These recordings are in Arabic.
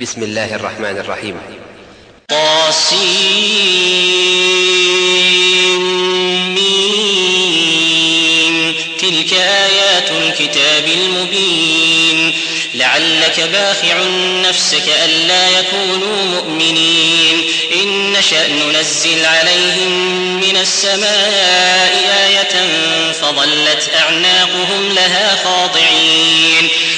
بسم الله الرحمن الرحيم. طاسين. تلك آيات الكتاب المبين. لعلك باخع نفسك ألا يكونوا مؤمنين. إن نشأ ننزل عليهم من السماء آية فظلت أعناقهم لها خاضعين.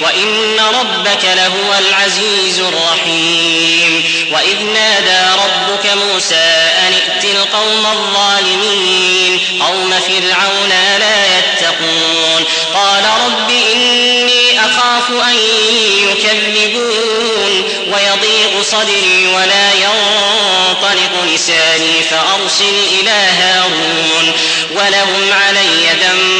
وإن ربك لهو العزيز الرحيم وإذ نادى ربك موسى أن ائت القوم الظالمين قوم فرعون لا يتقون قال رب إني أخاف أن يكذبون ويضيق صدري ولا ينطلق لساني فأرسل إلى هارون ولهم علي ذنب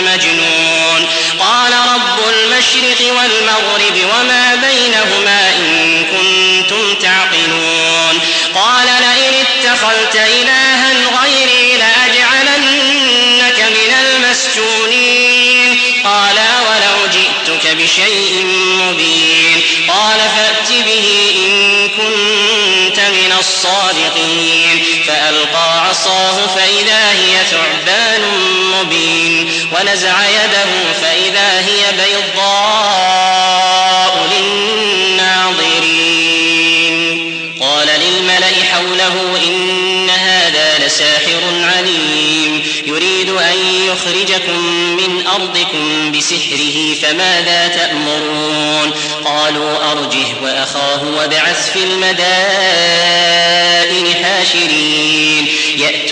لمجنون قال رب المشرق والمغرب وما بينهما بسحره فماذا تأمرون؟ قالوا أرجه وأخاه وابعث في المدائن حاشرين.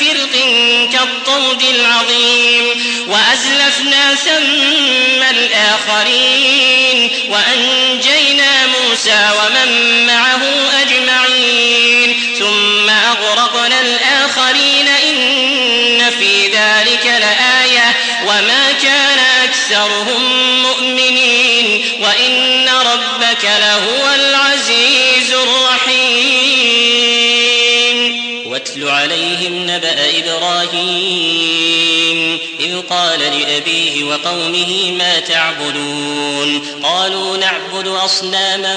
فرق كالطود العظيم وأزلفنا ثم الآخرين وأنجينا موسى ومن معه أجمعين ثم أغرقنا الآخرين إن في ذلك لآية وما كان أكثرهم مؤمنين وإن ربك لهو العزيز عليهم نبأ إبراهيم إذ قال لأبيه وقومه ما تعبدون؟ قالوا نعبد أصناما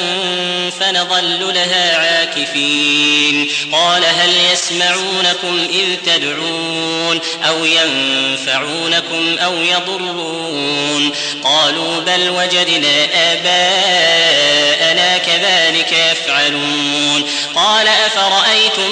فنظل لها عاكفين. قال هل يسمعونكم إذ تدعون؟ أو ينفعونكم أو يضرون؟ قالوا بل وجدنا آباءنا كذلك يفعلون. قال أفرأيتم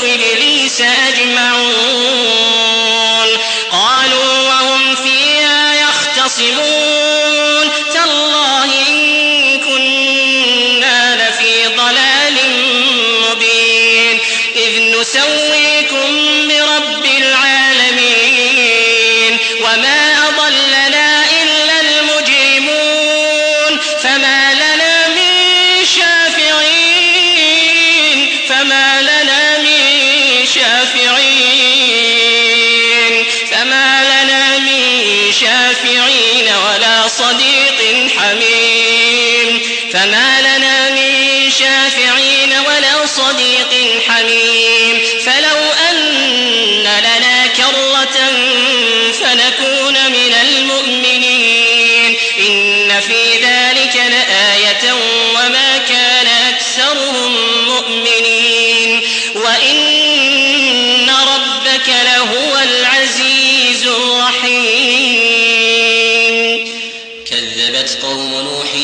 الشافعين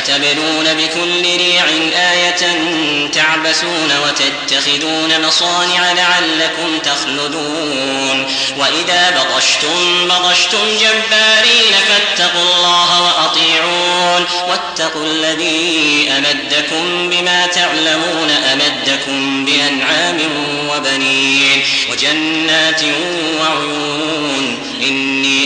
أتبنون بكل ريع آية تعبثون وتتخذون مصانع لعلكم تخلدون وإذا بطشتم بطشتم جبارين فاتقوا الله وأطيعون واتقوا الذي أمدكم بما تعلمون أمدكم بأنعام وبنين وجنات وعيون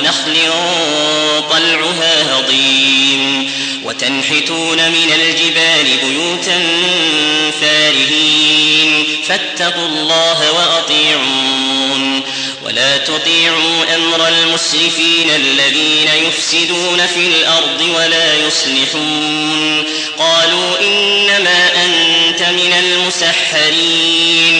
ونخل طلعها هضيم. وتنحتون من الجبال بيوتا فارهين. فاتقوا الله وأطيعون. ولا تطيعوا أمر المسرفين الذين يفسدون في الأرض ولا يصلحون. قالوا إنما أنت من المسحرين.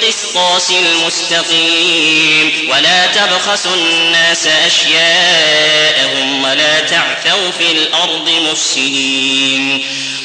بالقسطاس المستقيم. ولا تبخسوا الناس أشياءهم ولا تعثوا في الأرض مفسدين.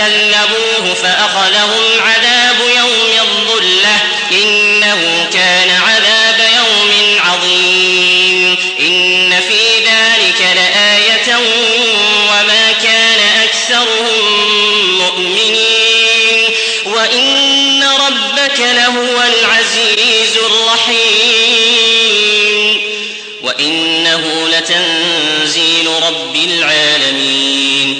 فكذبوه فأخذهم عذاب يوم الظلة إنه كان عذاب يوم عظيم إن في ذلك لآية وما كان أكثرهم مؤمنين وإن ربك لهو العزيز الرحيم وإنه لتنزيل رب العالمين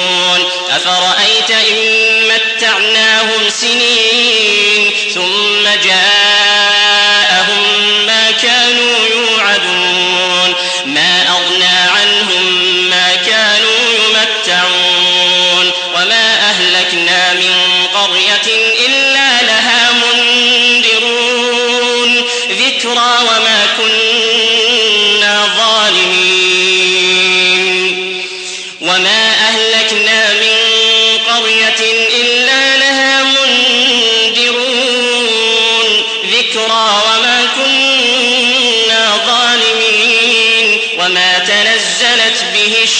متعناهم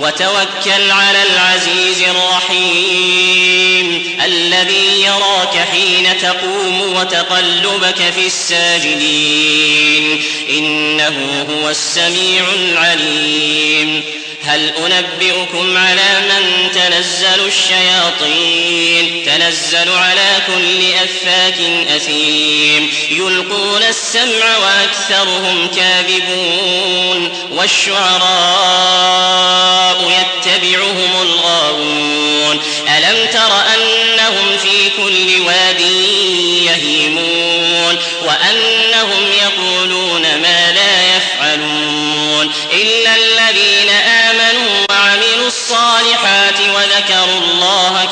وتوكل على العزيز الرحيم الذي يراك حين تقوم وتقلبك في الساجدين. إنه هو السميع العليم. هل أنبئكم على من تنزل الشياطين؟ تنزل على كل أفاك أثيم. يلقون السمع وأكثرهم كاذبون. والشعراء يتبعهم الغاوون. ألم تر أنهم في كل واد يهيمون؟ وأنهم يقولون ما لا يفعلون. إلا الذين